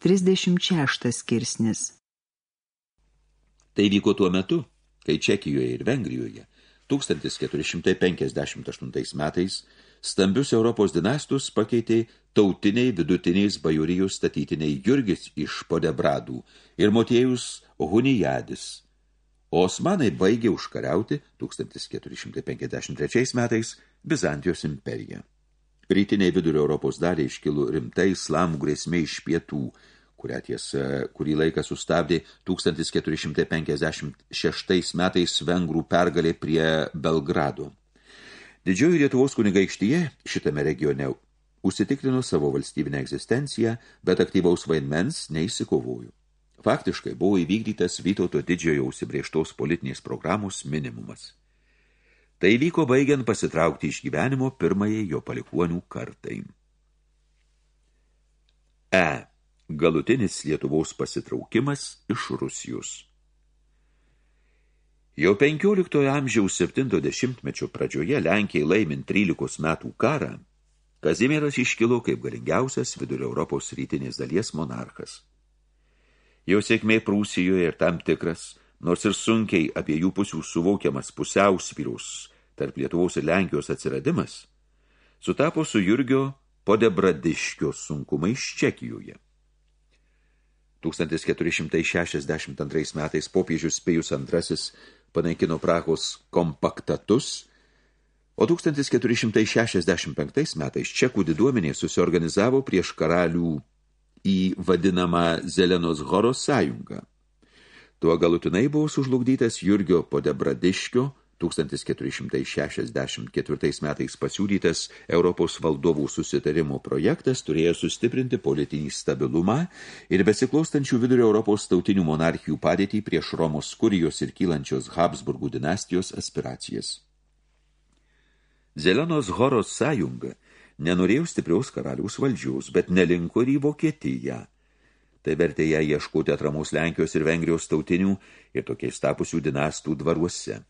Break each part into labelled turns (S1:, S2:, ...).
S1: 36 skirsnis.
S2: Tai vyko tuo metu, kai Čekijoje ir Vengrijoje 1458 metais stambius Europos dinastus pakeitė tautiniai vidutiniais bajorijos statytiniai Jurgis iš Podebradų ir Motiejus Hunijadis. O osmanai baigė užkariauti 1453 metais Bizantijos imperiją. Rytiniai vidurio Europos daliai iškilo rimtai islamų grėsmė iš pietų, kurią tiesa kurį laiką sustabdė 1456 metais vengrų pergalė prie Belgrado. Didžioji Lietuvos kunigaikštyje šitame regione užsitikrino savo valstybinę egzistenciją, bet aktyvaus vaidmens neįsikovojo. Faktiškai buvo įvykdytas Vytauto didžiojo užsibrėžtos politinės programos minimumas. Tai vyko baigiant pasitraukti iš gyvenimo pirmąjį jo palikuonių kartai. E galutinis Lietuvos pasitraukimas iš Rusijos. Jau 15 amžiaus 70-mečio pradžioje Lenkijai laimint 13 metų karą, Kazimieras iškilo kaip galingiausias vidurio Europos rytinės dalies monarchas. Jo sėkmė Prūsijoje ir tam tikras, nors ir sunkiai apie jų pusių suvokiamas pusiausvyrus tarp Lietuvos ir Lenkijos atsiradimas, sutapo su Jurgio Podebradiškio sunkumais Čekijoje. 1462 metais popiežius Pėjus II panaikino Prahos kompaktatus, o 1465 metais čekų diduomenė susiorganizavo prieš karalių į vadinamą Zelenos Horos sąjungą. Tuo galutinai buvo sužlugdytas Jurgio Podebradiškio 1464 metais pasiūlytas Europos valdovų susitarimo projektas turėjo sustiprinti politinį stabilumą ir besiklostančių vidurio Europos tautinių monarchijų padėtį prieš Romos kurijos ir kylančios Habsburgų dinastijos aspiracijas. Zelenos Horos sąjunga nenorėjo stipriaus karaliaus valdžiaus, bet nelinko ir į Vokietiją. Tai vertė ją ieškoti atramos Lenkijos ir Vengrijos tautinių ir tokiais tapusių dinastų dvaruose.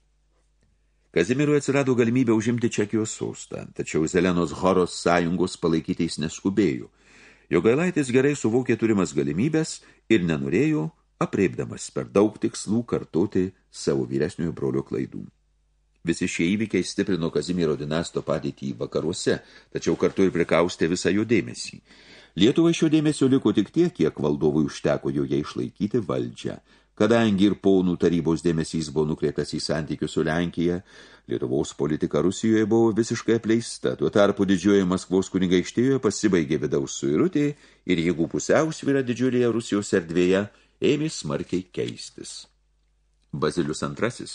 S2: Kazimirui atsirado galimybė užimti Čekijos sostą, tačiau Zelenos Horos sąjungos palaikyti jis neskubėjo. Jogailaitis gerai suvokė turimas galimybės ir nenorėjo, apreipdamas per daug tikslų kartoti savo vyresniojo brolio klaidų. Visi šie įvykiai stiprino Kazimiero dinasto padėtį vakaruose, tačiau kartu ir prikaustė visą jo dėmesį. Lietuvai šio dėmesio liko tik tiek, kiek valdovui užteko joje išlaikyti valdžią. Kadangi ir ponų tarybos dėmesys buvo nukreiptas į santykius su Lenkija, Lietuvos politika Rusijoje buvo visiškai apleista, tuo tarpu didžioji Maskvos kunigaikštėjoje pasibaigė vidaus suirutė ir jėgų pusiausvyra didžiulėje Rusijos erdvėje ėmė smarkiai keistis. Bazilius II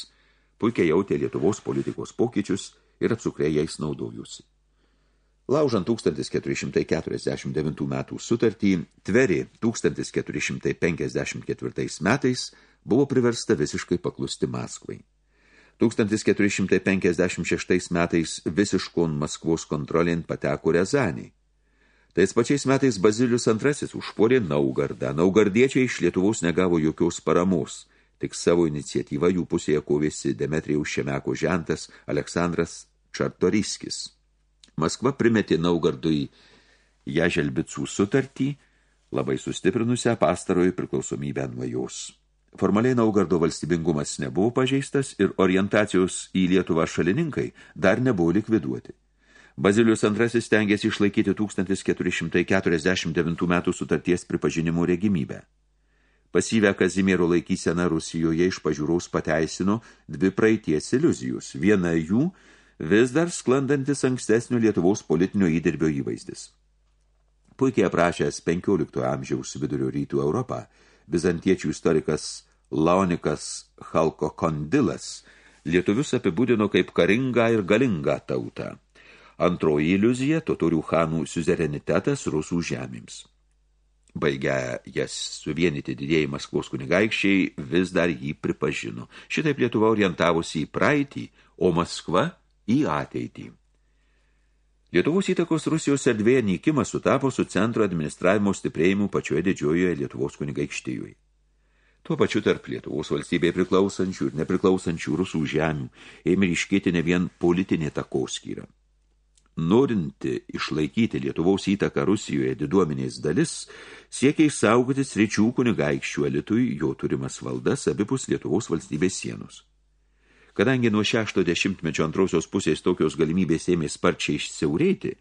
S2: puikiai jautė Lietuvos politikos pokyčius ir apsukrė jais naudojusi. Laužant 1449 metų sutartį, Tveri 1454 metais buvo priversta visiškai paklusti Maskvai. 1456 metais visiškon Maskvos kontrolin pateko Rezaniai. Tais pačiais metais Bazilius II užpuolė Naugardą. Naugardiečiai iš Lietuvos negavo jokios paramos. Tik savo iniciatyvą jų pusėje kovėsi Demetrijaus Šemeko žentas Aleksandras Čartoriskis. Maskva primetė Naugardui Jaželbicų sutartį, labai sustiprinusią pastarojo priklausomybę nuo jos. Formaliai Naugardo valstybingumas nebuvo pažeistas ir orientacijos į Lietuvą šalininkai dar nebuvo likviduoti. Bazilius II stengiasi išlaikyti 1449 metų sutarties pripažinimų regimybę. Pasyvę Kazimiero laikyseną Rusijoje iš pažiūraus pateisino dvi praeities iliuzijos. Viena jų – vis dar sklandantis ankstesnio Lietuvos politinio įdirbio įvaizdis. Puikiai aprašęs 15 amžiaus vidurio rytų Europą, bizantiečių istorikas Laonikas Halkokondilas lietuvius apibūdino kaip karingą ir galingą tautą. Antroji iliuzija – totorių chanų suzerenitetas rusų žemėms. Baigę jas suvienyti didėjai Maskvos kunigaikščiai vis dar jį pripažino. Šitaip Lietuva orientavosi į praeitį, o Maskva – į ateitį. Lietuvos įtakos Rusijos erdvėje nykimas sutapo su centro administravimo stiprėjimu pačioje didžiojoje Lietuvos kunigaikštijoje. Tuo pačiu tarp Lietuvos valstybėje priklausančių ir nepriklausančių rusų žemių ėmė ryškėti ne vien politinė takoskyra. norinti išlaikyti Lietuvaus įtaką Rusijoje diduomenės dalis, siekia išsaugoti sričių kunigaikščių elitui jo turimas valdas abipus Lietuvos valstybės sienos. Kadangi nuo 60-mečio antrosios pusės tokios galimybės ėmė sparčiai išsiaurėti,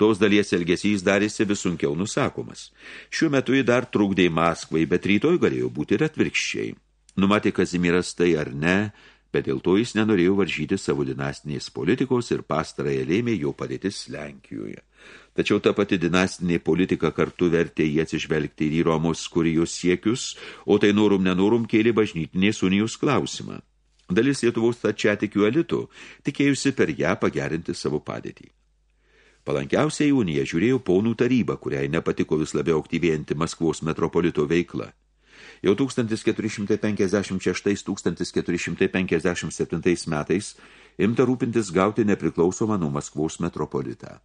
S2: tos dalies elgesys darėsi vis sunkiau nusakomas. Šiuo metu jį dar trukdė Maskvai, bet rytoj galėjo būti ir atvirkščiai. Numatė Kazimiras tai ar ne, bet dėl to jis nenorėjo varžyti savo dinastinės politikos ir pastarąją lėmė jo padėtis Lenkijoje. Tačiau ta pati dinastinė politika kartu vertė jį atsižvelgti ir į Romos kurijos siekius, o tai norum nenorum kėlė bažnytinės unijos klausimą. Dalis Lietuvos tačiatikių elitų tikėjusi per ją pagerinti savo padėtį. Palankiausiai uniją žiūrėjo paunų taryba, kuriai nepatiko vis labiau aktyvėjanti Maskvos metropolito veikla – Jau 1456-1457 metais imta rūpintis gauti nepriklausomą nuo Maskvaus metropolitą.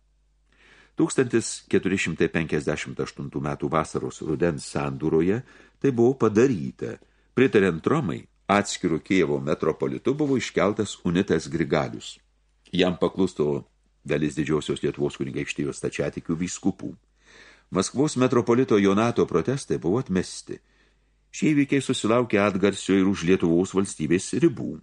S2: 1458 metų vasaros rudens sandūroje tai buvo padaryta. Pritariant Romai, atskirų Kievo metropolitu buvo iškeltas unitas Grigalius. Jam paklusto dalis didžiosios Lietuvos kunigaikštijos stačiatikių vyskupų. Maskvos metropolito Jonato protestai buvo atmesti – Šie įvykiai susilaukė atgarsio ir už Lietuvos valstybės ribų.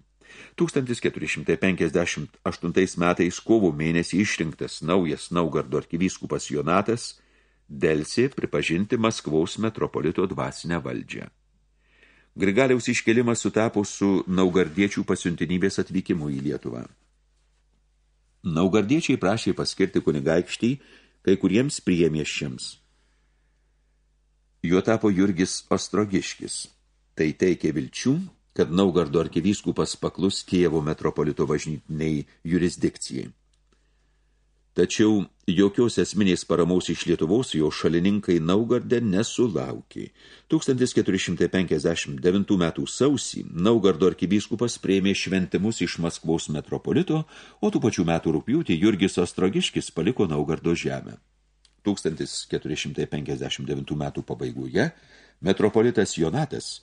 S2: 1458 metais kovo mėnesį išrinktas naujas Naugardo arkivyskupas Jonatas delsė pripažinti Maskvaus metropolito dvasinę valdžią. Grigaliaus iškelimas sutapo su naugardiečių pasiuntinybės atvykimu į Lietuvą. Naugardiečiai prašė paskirti kunigaikštį kai kuriems priemieščiams – Juo tapo Jurgis Ostrogiškis. Tai teikė vilčių, kad Naugardo arkivyskupas paklus Kievo metropolito važnytiniai jurisdikcijai. Tačiau jokios esminės paramos iš Lietuvos jo šalininkai Naugarde nesulaukė. 1459 metų sausį Naugardo arkivyskupas prieimė šventimus iš Maskvos metropolito, o tų pačių metų rūpjūtį Jurgis Ostrogiškis paliko Naugardo žemę. 1459 metų pabaigoje metropolitas Jonatas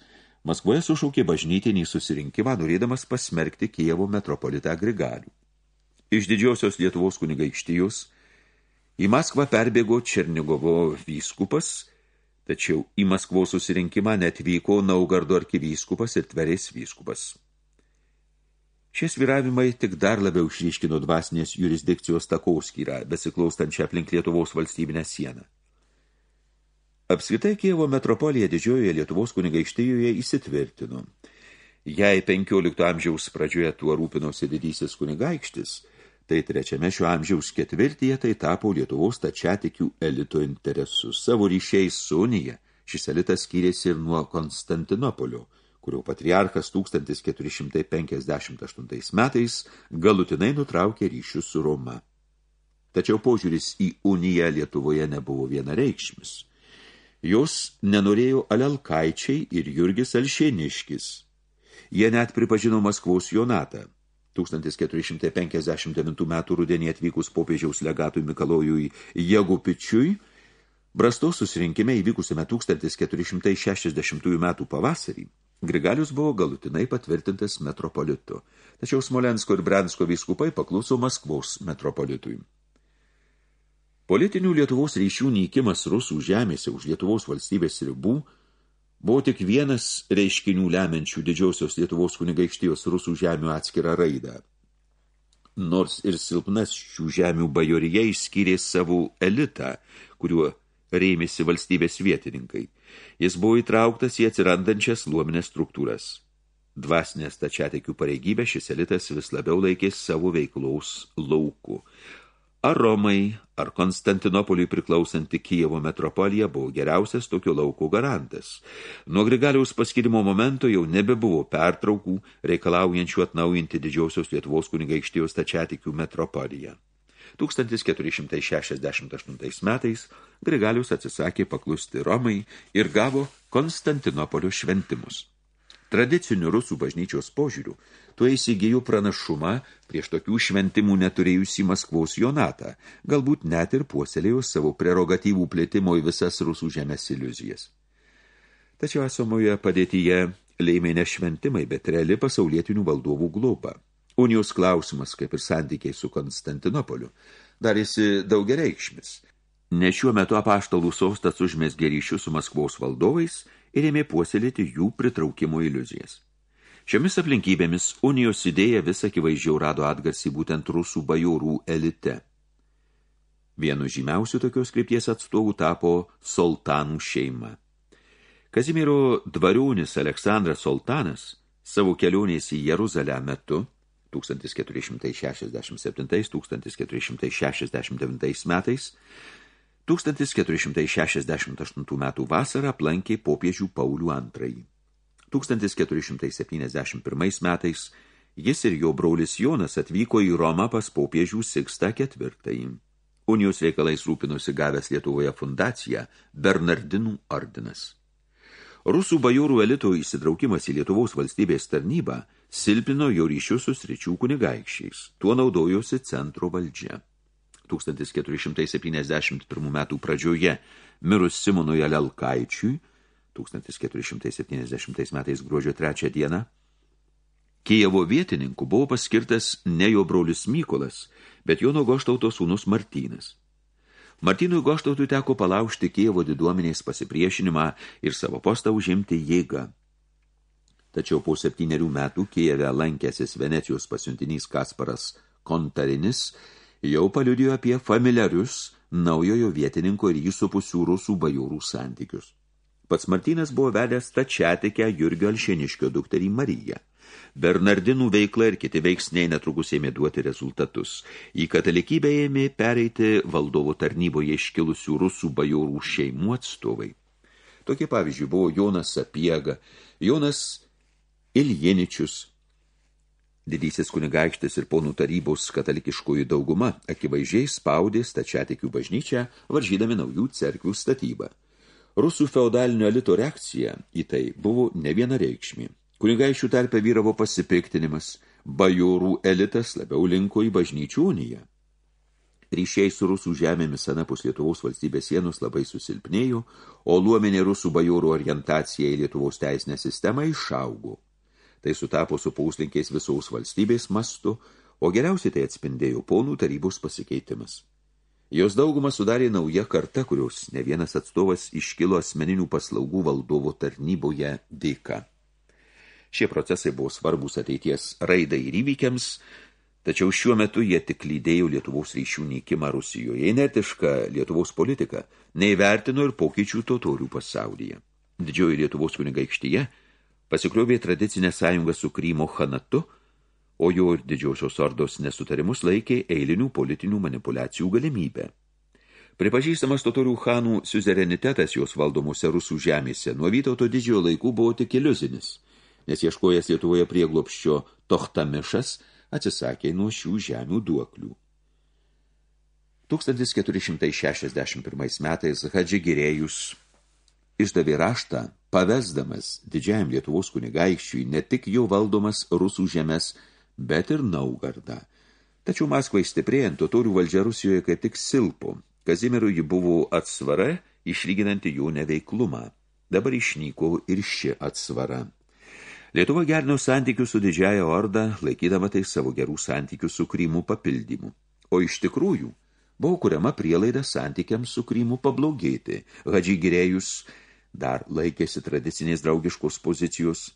S2: Maskvoje sušaukė bažnytinį susirinkimą, norėdamas pasmerkti Kijevo metropolitą Grigalių. Iš didžiosios Lietuvos kunigaikštijos į Maskvą perbėgo Černigovo vyskupas, tačiau į Maskvos susirinkimą netvyko Naugardo arkivyskupas ir Tverės vyskupas. Šie sviravimai tik dar labiau išryškino dvasinės jurisdikcijos takoskyrą, besiklaustančią aplink Lietuvos valstybinę sieną. Apskritai Kievo metropolija didžiojoje Lietuvos kunigaikštijoje įsitvirtino. Jei 15 amžiaus pradžioje tuo rūpinosi didysis kunigaikštis, tai trečiame šio amžiaus ketvirtyje tai tapo Lietuvos tačiatikių elito interesus. Savo ryšiais su unija šis elitas skyrėsi ir nuo Konstantinopolio – kurio patriarchas 1458 metais galutinai nutraukė ryšius su Roma. Tačiau požiūris į uniją Lietuvoje nebuvo vienareikšmis. Jos nenorėjo Alelkaičiai ir Jurgis Alšėniškis. Jie net pripažino Maskvos Jonatą. 1459 metų rudenį atvykus popiežiaus legatui Mikalojui Jegupičiui, Brastos susirinkime įvykusiame 1460 metų pavasarį, Grigalius buvo galutinai patvirtintas metropolitu, tačiau Smolensko ir Bransko vyskupai pakluso Maskvos metropolitui. Politinių Lietuvos ryšių nykimas rusų žemėse už Lietuvos valstybės ribų buvo tik vienas reiškinių lemiančių didžiosios Lietuvos kunigaikštijos rusų žemių atskirą raidą. Nors ir silpnas šių žemių bajorija išskyrė savo elitą, kuriuo rėmėsi valstybės vietininkai. Jis buvo įtrauktas į atsirandančias luominės struktūras. Dvasinės tačiatekių pareigybė šis elitas vis labiau laikė savo veiklaus laukų. Ar Romai, ar Konstantinopoliui priklausanti Kijevo metropolija buvo geriausias tokio laukų garantas. Nuo Grigaliaus paskirimo momento jau nebebuvo pertraukų reikalaujančių atnaujinti didžiausios Lietuvos kunigaikštijos tačiatikių metropoliją. 1468 metais Grigalius atsisakė paklusti Romai ir gavo Konstantinopolio šventimus. Tradicinių rusų bažnyčios požiūrių tuo įsigijų pranašumą prieš tokių šventimų neturėjusį Maskvaus Jonatą, galbūt net ir puoselėjo savo prerogatyvų plėtimo į visas rusų žemės iliuzijas. Tačiau esamoje padėtyje lėmė ne šventimai, bet reali pasaulietinių valdovų globa. Unijos klausimas, kaip ir santykiai su Konstantinopoliu, darėsi daugiareikšmis. Ne šiuo metu apaštalų sostas užmesgė ryšius su Maskvos valdovais ir ėmė puoselėti jų pritraukimo iliuzijas. Šiomis aplinkybėmis unijos idėja vis akivaizdžiau rado atgarsį būtent rusų bajorų elite. Vienu žymiausių tokios krypties atstovų tapo Soltanų šeima. Kazimiero dvariūnis Aleksandras Soltanas savo kelionės į Jeruzalę metu 1467-1469 metais 1468 metų vasarą aplankė popiežių Paulių II. 1471 metais jis ir jo braulis Jonas atvyko į Romą pas popiežių Sikstą IV. Unijos reikalais rūpinosi gavęs Lietuvoje fundaciją Bernardinų ordinas. Rusų bajorų elito įsitraukimas į Lietuvos valstybės tarnybą silpino jo ryšius su sričių kunigaikščiais. Tuo naudojosi centro valdžia. 1471 metų pradžioje mirus Simonui Alelkaičiui 1470 metais gruodžio 3 dieną Kijevo vietininku buvo paskirtas ne jo brolius Mykolas, bet Jono Goštauto sūnus Martynas. Martynui Goštautui teko palaužti Kijevo diduomenės pasipriešinimą ir savo postą užimti jėgą. Tačiau po septynerių metų Kijeve lankęsis Venecijos pasiuntinys Kasparas Kontarinis jau paliudijo apie familiarius naujojo vietininko ir jį supusių rusų bajorų santykius. Pats Martynas buvo vedęs tačiatikę Jurgio Alšeniškio dukterį Mariją. Bernardinų veikla ir kiti veiksniai netrukus ėmė duoti rezultatus. Į katalikybę ėmė pereiti valdovo tarnyboje iškilusių rusų bajorų šeimų atstovai. Tokie pavyzdžiui buvo Jonas Sapiega, Jonas Iljeničius. Didysis kunigaikštis ir ponų tarybos katalikiškųjų dauguma akivaizdžiai spaudė stačiatikių bažnyčią, varžydami naujų cerkvių statybą. Rusų feudalinio elito reakcija į tai buvo ne viena reikšmė. Kunigaišių tarpe vyravo pasipiktinimas, bajorų elitas labiau linko į bažnyčių uniją. Ryšiai su rusų žemėmis anapus Lietuvos valstybės sienos labai susilpnėjo, o luomenė rusų bajorų orientacija į Lietuvos teisinę sistemą išaugo. Tai sutapo su pauslinkiais visaus valstybės mastu, o geriausiai tai atspindėjo ponų tarybos pasikeitimas. Jos daugumą sudarė nauja karta, kurios ne vienas atstovas iškilo asmeninių paslaugų valdovo tarnyboje dėka. Šie procesai buvo svarbus ateities raidai ir įvykiams, tačiau šiuo metu jie tik lydėjo Lietuvos ryšių nykimą Rusijoje. Inertišką Lietuvos politiką neįvertino ir pokyčių totorių pasaulyje. Didžioji Lietuvos kunigaikštyje – pasikliovė tradicinę sąjungą su Krymo Hanatu, o jo ir didžiosios ordos nesutarimus laikė eilinių politinių manipulacijų galimybę. Pripažįstamas totorių chanų suzerenitetas jos valdomose rusų žemėse nuo Vytauto didžiojo laikų buvo tik iliuzinis, nes ieškojęs Lietuvoje prieglopščio Tohtamišas atsisakė nuo šių žemių duoklių. 1461 metais Hadži Girėjus išdavė raštą, pavesdamas didžiajam Lietuvos kunigaikščiui ne tik jau valdomas rusų žemės, bet ir Naugardą. Tačiau Maskvai stiprėjant, totorių valdžia Rusijoje kaip tik silpo. Kazimirui ji buvo atsvara, išlyginanti jų neveiklumą. Dabar išnyko ir ši atsvara. Lietuva gerino santykių su didžiaja orda, laikydama tai savo gerų santykių su Krymu papildymu. O iš tikrųjų, buvo kuriama prielaida santykiams su Krymu pablogėti. Hadži Girėjus dar laikėsi tradicinės draugiškos pozicijos.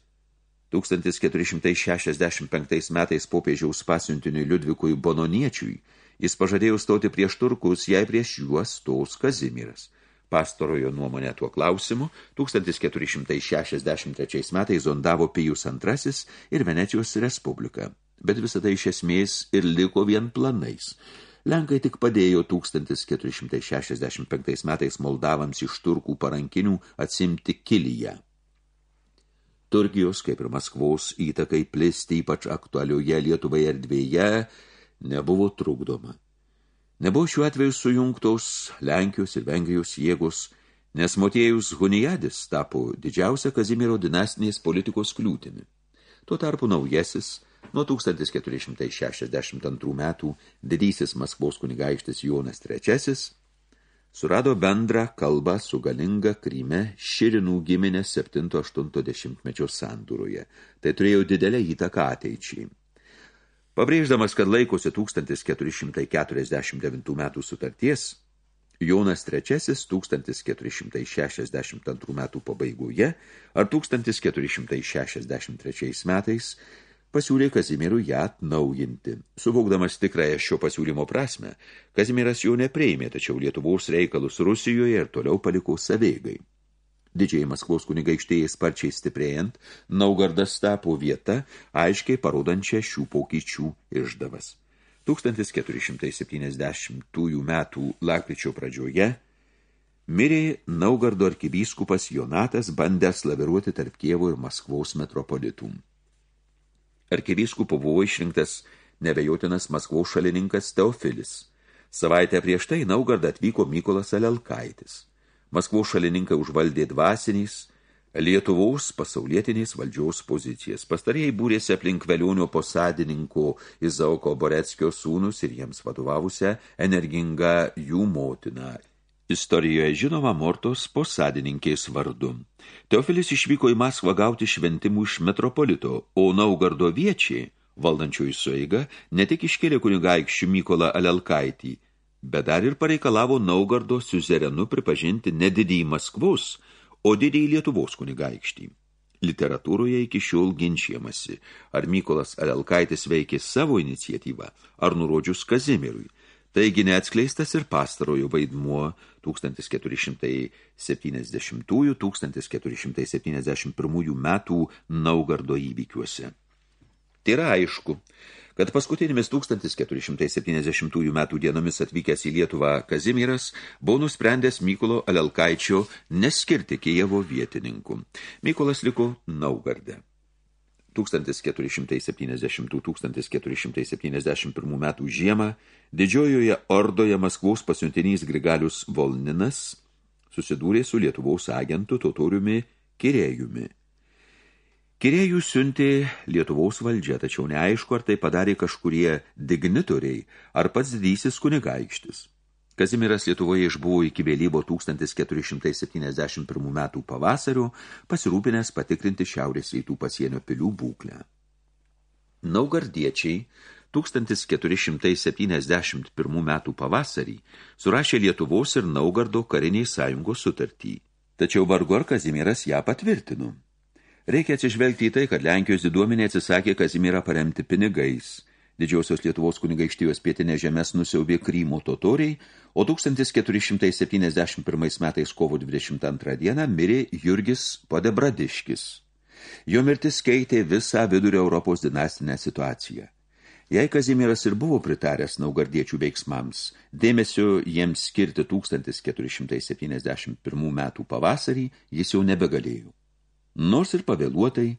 S2: 1465 metais popiežiaus pasiuntiniui Liudvikui Bononiečiui jis pažadėjo stoti prieš turkus, jei prieš juos stos Kazimiras. Pastarojo nuomonę tuo klausimu 1463 metais zondavo Pijus II ir Venecijos Respublika, bet visada iš esmės ir liko vien planais – Lenkai tik padėjo 1465 metais Moldavams iš turkų parankinių atsimti Kiliją. Turkijos, kaip ir Maskvos, įtakai plisti ypač aktualioje Lietuvai erdvėje nebuvo trukdoma. Nebuvo šiuo atveju sujungtos Lenkijos ir Vengrijos jėgos, nes Motiejus Hunijadis tapo didžiausia Kazimiero dinastinės politikos kliūtimi. Tuo tarpu naujasis – Nuo 1462 metų didysis Maskvos kunigaikštis Jonas III surado bendrą kalbą su galinga Kryme Širinų giminė 7-80 mečio sandūroje. Tai turėjo didelę įtaką ateičiai. Pabrėždamas, kad laikosi 1449 metų sutarties, Jonas III 1462 metų pabaigoje ar 1463 metais pasiūlė Kazimirų ją atnaujinti. Suvokdamas tikrąją šio pasiūlymo prasme, Kazimiras jau nepreimė, tačiau Lietuvos reikalus Rusijoje ir toliau paliko saveigai. Didžiai Maskvos kunigaikštėjai sparčiai stiprėjant, Naugardas tapo vieta, aiškiai parodančia šių pokyčių išdavas. 1470 metų lakryčio pradžioje mirė Naugardo arkivyskupas Jonatas bandęs laviruoti tarp Kievo ir Maskvos metropolitų. Arkivyskupo buvo išrinktas nebejotinas Maskvos šalininkas Teofilis. Savaitę prieš tai Naugardą atvyko Mykolas Alelkaitis. Maskvos šalininkai užvaldė dvasinys, Lietuvos pasaulietinės valdžiaus pozicijas. Pastarėjai būrėsi aplink velionio posadininko Izauko Boreckio sūnus ir jiems vadovavusią energingą jų motiną. Istorijoje žinoma Mortos posadininkės vardu. Teofilis išvyko į Maskvą gauti šventimų iš metropolito, o Naugardo viečiai, valdančiųjų sueiga, ne tik iškėlė kunigaikščių Mykolą Alelkaitį, bet dar ir pareikalavo Naugardo siuzerenu pripažinti ne didįjį Maskvos, o didįjį Lietuvos kunigaikštį. Literatūroje iki šiol ginčiamasi, ar Mykolas Alelkaitis veikė savo iniciatyvą, ar nurodžius Kazimirui. Taigi neatskleistas ir pastarojo vaidmuo 1470-1471 metų Naugardo įvykiuose. Tai yra aišku, kad paskutinėmis 1470 metų dienomis atvykęs į Lietuvą Kazimiras buvo nusprendęs Mykolo Alelkaičio neskirti Kijevo vietininkų. Mykolas liko Naugarde. 1470-1471 metų žiemą didžiojoje ordoje Maskvos pasiuntinys Grigalius Volninas susidūrė su Lietuvos agentu totoriumi Kirėjumi – Kirėjų siuntė Lietuvos valdžia, tačiau neaišku, ar tai padarė kažkurie dignitoriai, ar pats didysis kunigaikštis. Kazimiras Lietuvoje išbuvo iki vėlybo 1471 metų pavasario, pasirūpinęs patikrinti šiaurės rytų pasienio pilių būklę. Naugardiečiai 1471 metų pavasarį surašė Lietuvos ir Naugardo kariniai sąjungos sutartį, tačiau vargu ar Kazimieras ją patvirtino. Reikia atsižvelgti į tai, kad Lenkijos diduomenė atsisakė Kazimirą paremti pinigais. Didžiausios Lietuvos kunigaikštijos pietinė žemės nusiaubė Krymo totoriai, o 1471 metais kovo 22 dieną mirė Jurgis Podebradiškis. Jo mirtis keitė visą vidurio Europos dinastinę situaciją. Jei Kazimiras ir buvo pritaręs naugardiečių veiksmams, dėmesio jiems skirti 1471 metų pavasarį jis jau nebegalėjo. Nors ir pavėluotai,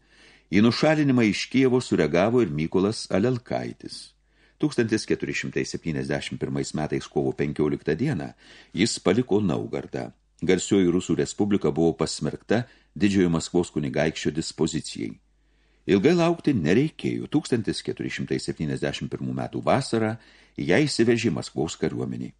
S2: į nušalinimą iš Kievo sureagavo ir Mykolas Alelkaitis. 1471 metais kovo 15 dieną jis paliko Naugardą. Garsioji Rusų Respublika buvo pasmerkta didžiojo Maskvos kunigaikščio dispozicijai. Ilgai laukti nereikėjo. 1471 metų vasarą ją įsivežė Maskvos kariuomenį.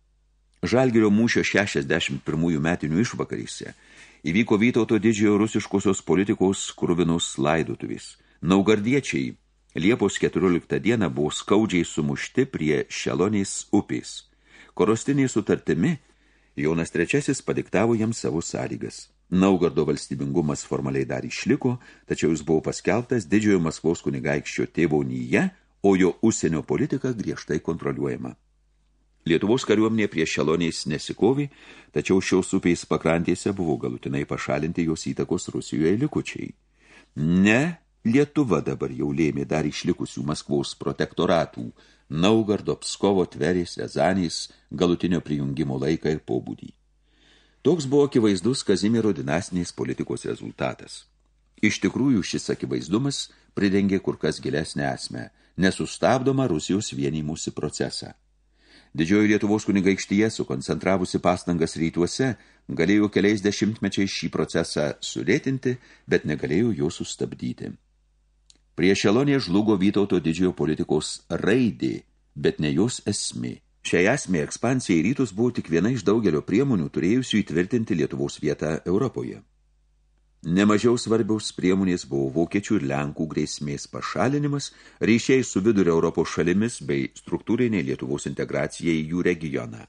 S2: Žalgirio mūšio 61 metinių išvakaryse įvyko Vytauto didžiojo rusiškosios politikos kruvinus laidotuvės. Naugardiečiai Liepos 14 dieną buvo skaudžiai sumušti prie Šelonės upės. Korostiniai sutartimi Jonas III padiktavo jam savo sąlygas. Naugardo valstybingumas formaliai dar išliko, tačiau jis buvo paskelbtas didžiojo Maskvos kunigaikščio tėvaunyje, o jo užsienio politika griežtai kontroliuojama. Lietuvos kariuomenė prie šeloniais nesikovi, tačiau šios upės pakrantėse buvo galutinai pašalinti jos įtakos Rusijoje likučiai. Ne, Lietuva dabar jau lėmė dar išlikusių Maskvos protektoratų, Naugardo, Pskovo, Tverės, Rezanės, galutinio prijungimo laiką ir pobūdį. Toks buvo akivaizdus Kazimiero dinastinės politikos rezultatas. Iš tikrųjų šis akivaizdumas pridengė kur kas gilesnę esmę, nesustabdomą Rusijos vienymusi procesą. Didžioji Lietuvos kunigaikštyje, sukoncentravusi pastangas rytuose, galėjo keliais dešimtmečiais šį procesą sulėtinti, bet negalėjo jo sustabdyti. Prie šelonė žlugo Vytauto didžiojo politikos raidė, bet ne jos esmė. Šiai esmė ekspansija į rytus buvo tik viena iš daugelio priemonių turėjusių įtvirtinti Lietuvos vietą Europoje. Nemažiau svarbiaus priemonės buvo vokiečių ir lenkų grėsmės pašalinimas, ryšiai su vidurio Europos šalimis bei struktūrinė Lietuvos integracija į jų regioną.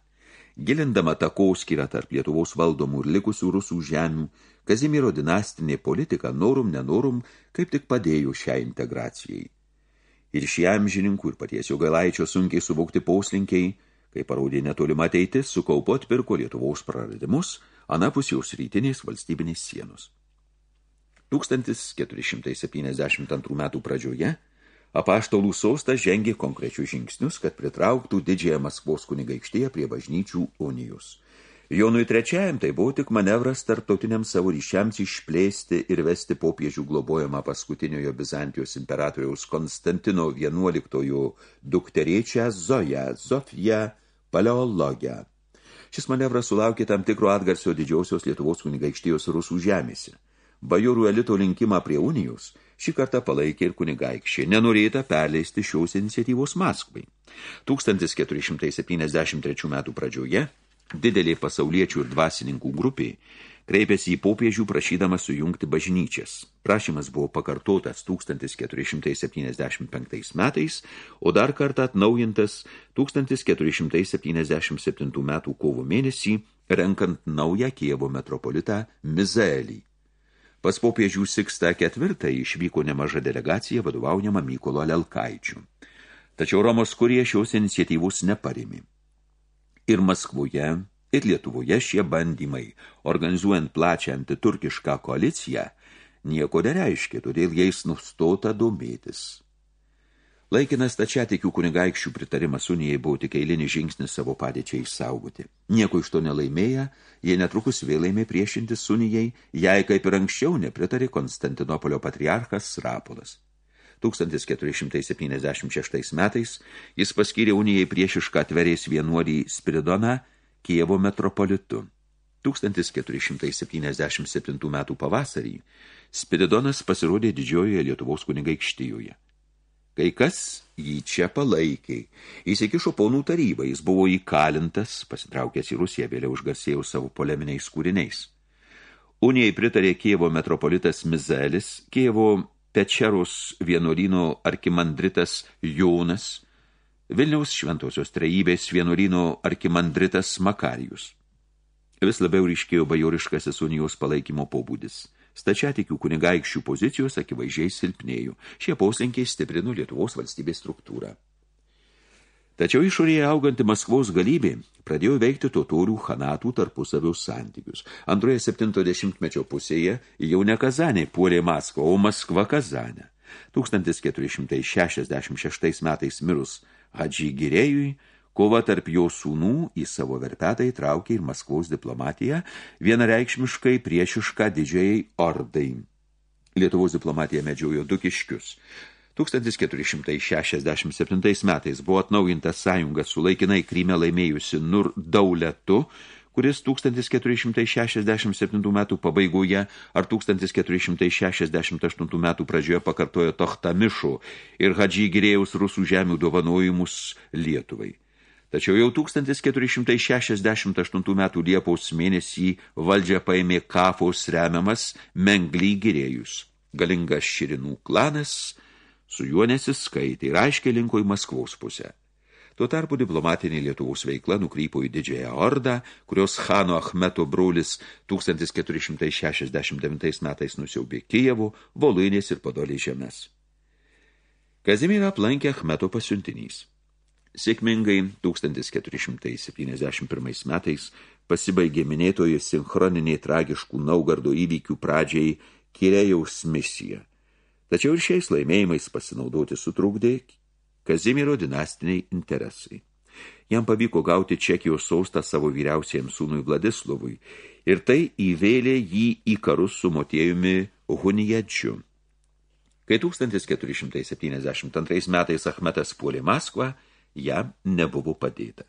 S2: Gilindama takoskyrą tarp Lietuvos valdomų ir likusių rusų žemių, Kazimiero dinastinė politika norum nenorum kaip tik padėjo šią integracijai. Ir šie amžininkų ir paties Jogailaičio sunkiai suvokti poslinkiai, kai parodė netolima ateitis, sukaupo atpirko Lietuvos praradimus anapus jaus rytinės valstybinės sienos. 1472 metų pradžioje apaštalų sostas žengė konkrečius žingsnius, kad pritrauktų didžiąją Maskvos kunigaikštyje prie bažnyčių unijos. Jonui trečiajam tai buvo tik manevras tarptautiniams savo ryšiams išplėsti ir vesti popiežių globojamą paskutiniojo Bizantijos imperatoriaus Konstantino XI dukteriečią Zoją, Zofiją, Paleologę. Šis manevras sulaukė tam tikro atgarsio didžiausios Lietuvos kunigaikštijos rusų žemėse – bajorų elito linkimą prie unijos šį kartą palaikė ir kunigaikščiai, nenorėta perleisti šios iniciatyvos Maskvai. 1473 metų pradžioje didelė pasauliečių ir dvasininkų grupė kreipėsi į popiežių prašydama sujungti bažnyčias. Prašymas buvo pakartotas 1475 metais, o dar kartą atnaujintas 1477 metų kovo mėnesį, renkant naują Kievo metropolitą Mizaelį. Pas popiežių Sikstą ketvirtą išvyko nemaža delegacija vadovaujama Mykolo Lelkaičių. Tačiau Romos kurie šios iniciatyvus neparimi. Ir Maskvoje, ir Lietuvoje šie bandymai, organizuojant plačią antiturkišką koaliciją, nieko nereiškia, todėl jais nustota domėtis. Laikinas tačiatikių kunigaikščių pritarimas unijai buvo tik eilinis žingsnis savo padėčiai išsaugoti. Nieko iš to nelaimėję, jie netrukus vėl ėmė priešintis unijai, jai kaip ir anksčiau nepritarė Konstantinopolio patriarchas Rapolas. 1476 metais jis paskyrė unijai priešišką atverės vienuolį Spiridoną Kievo metropolitu. 1477 metų pavasarį Spiridonas pasirodė didžiojoje Lietuvos kunigaikštijoje. Kai kas jį čia palaikė. Įsikišo ponų tarybą, jis buvo įkalintas, pasitraukęs į Rusiją, vėliau užgarsėjau savo poleminiais kūriniais. Unijai pritarė Kievo metropolitas Mizelis, Kievo Pečerus vienuolino arkimandritas Jonas, Vilniaus šventosios trejybės vienuolino arkimandritas Makarijus. Vis labiau ryškėjo bajoriškasis unijos palaikymo pobūdis – stačiatikių kunigaikščių pozicijos akivaizdžiai silpnėjų. Šie poslinkiai stiprino Lietuvos valstybės struktūrą. Tačiau išorėje auganti Maskvos galybė pradėjo veikti totorių hanatų tarpusavio santykius. Antroje 70-mečio pusėje jau ne Kazanė puolė Maskvą, o Maskva Kazanę. 1466 metais mirus Hadži Girėjui Kova tarp jo sūnų į savo verpetą įtraukė ir Maskvaus diplomatiją, vienareikšmiškai priešišką didžiai ordai. Lietuvos diplomatija medžiojo du kiškius. 1467 metais buvo atnaujinta sąjunga su laikinai Kryme laimėjusi Nur Dauletu, kuris 1467 metų pabaigoje ar 1468 metų pradžioje pakartojo Tohtamišų ir Hadži Girėjaus rusų žemių dovanojimus Lietuvai. Tačiau jau 1468 metų Liepos mėnesį valdžią paėmė Kafos remiamas Mengly girėjus. Galingas Širinų klanas su juo nesiskaitė ir aiškiai linko į Maskvaus pusę. Tuo tarpu diplomatinė Lietuvos veikla nukrypo į didžiąją ordą, kurios Hano Achmeto brolis 1469 metais nusiaubė Kijevo, Voluinės ir Podolė žemės. Kazimierą aplankė Achmeto pasiuntinys. Sėkmingai 1471 metais pasibaigė minėtoji sinchroniniai tragiškų Naugardo įvykių pradžiai Kirėjaus misija. Tačiau ir šiais laimėjimais pasinaudoti sutrukdė Kazimiero dinastiniai interesai. Jam pavyko gauti Čekijos saustą savo vyriausiajam sūnui Vladislovui ir tai įvėlė jį į karus su motiejumi Hunijadžiu. Kai 1472 metais Achmetas puolė Maskvą, jam nebuvo padėta.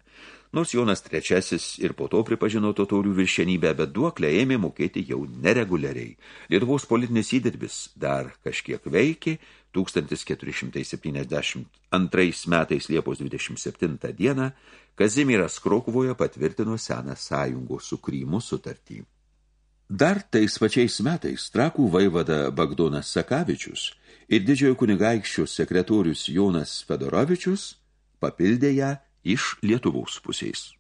S2: Nors Jonas III ir po to pripažino totorių viršenybę, bet duoklę ėmė mokėti jau nereguliariai. Lietuvos politinis įdirbis dar kažkiek veikė, 1472 metais Liepos 27 dieną Kazimiras Krokuvoje patvirtino seną sąjungos su Krymu sutartį. Dar tais pačiais metais trakų vaivada Bagdonas Sakavičius ir didžiojo kunigaikščio sekretorius Jonas Fedorovičius papildė ją iš Lietuvos pusės.